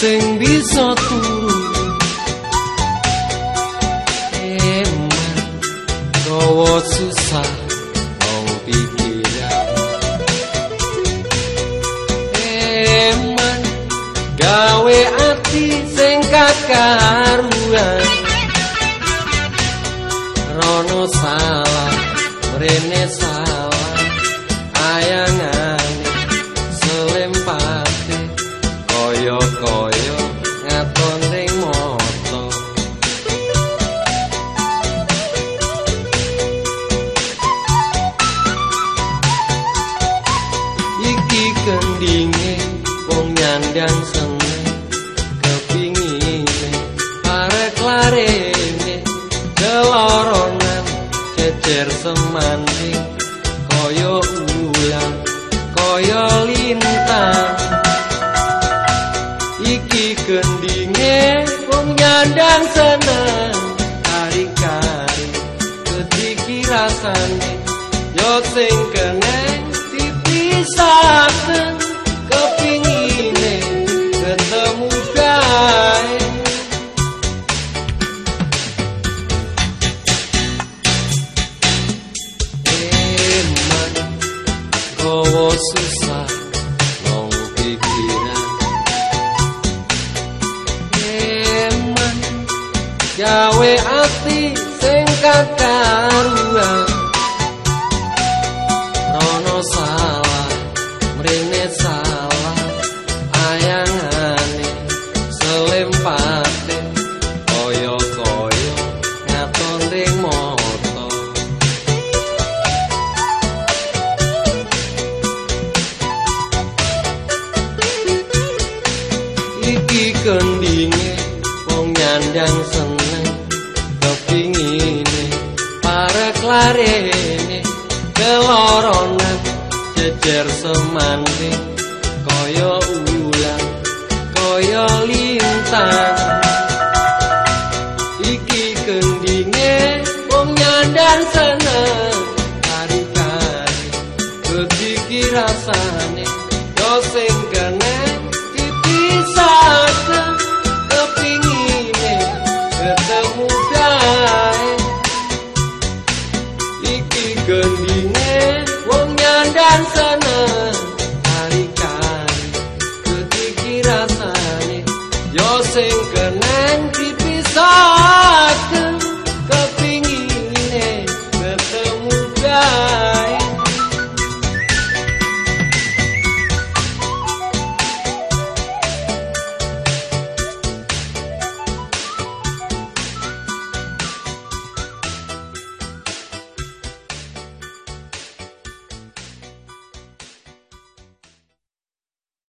sing bisa turu. Eman gawa susah wong pikiran. Eman gawe ati sing kakaruan kendinge wong nyandang seneng kepingine arek larene keloronan cecer semanding kaya ulang kaya lintang. Iki kendinge wong nyandang seneng kari-kari ketiki rasane yo sing keneng susah wong pikiran. Eman gawe ati sing kakaruan nyandang seneng kepingine parek larene keloronan jejer semanding kaya ulang kaya lintang. Iki kendinge wong nyandang seneng kari-kari kepikir rasane sing kenang dipisah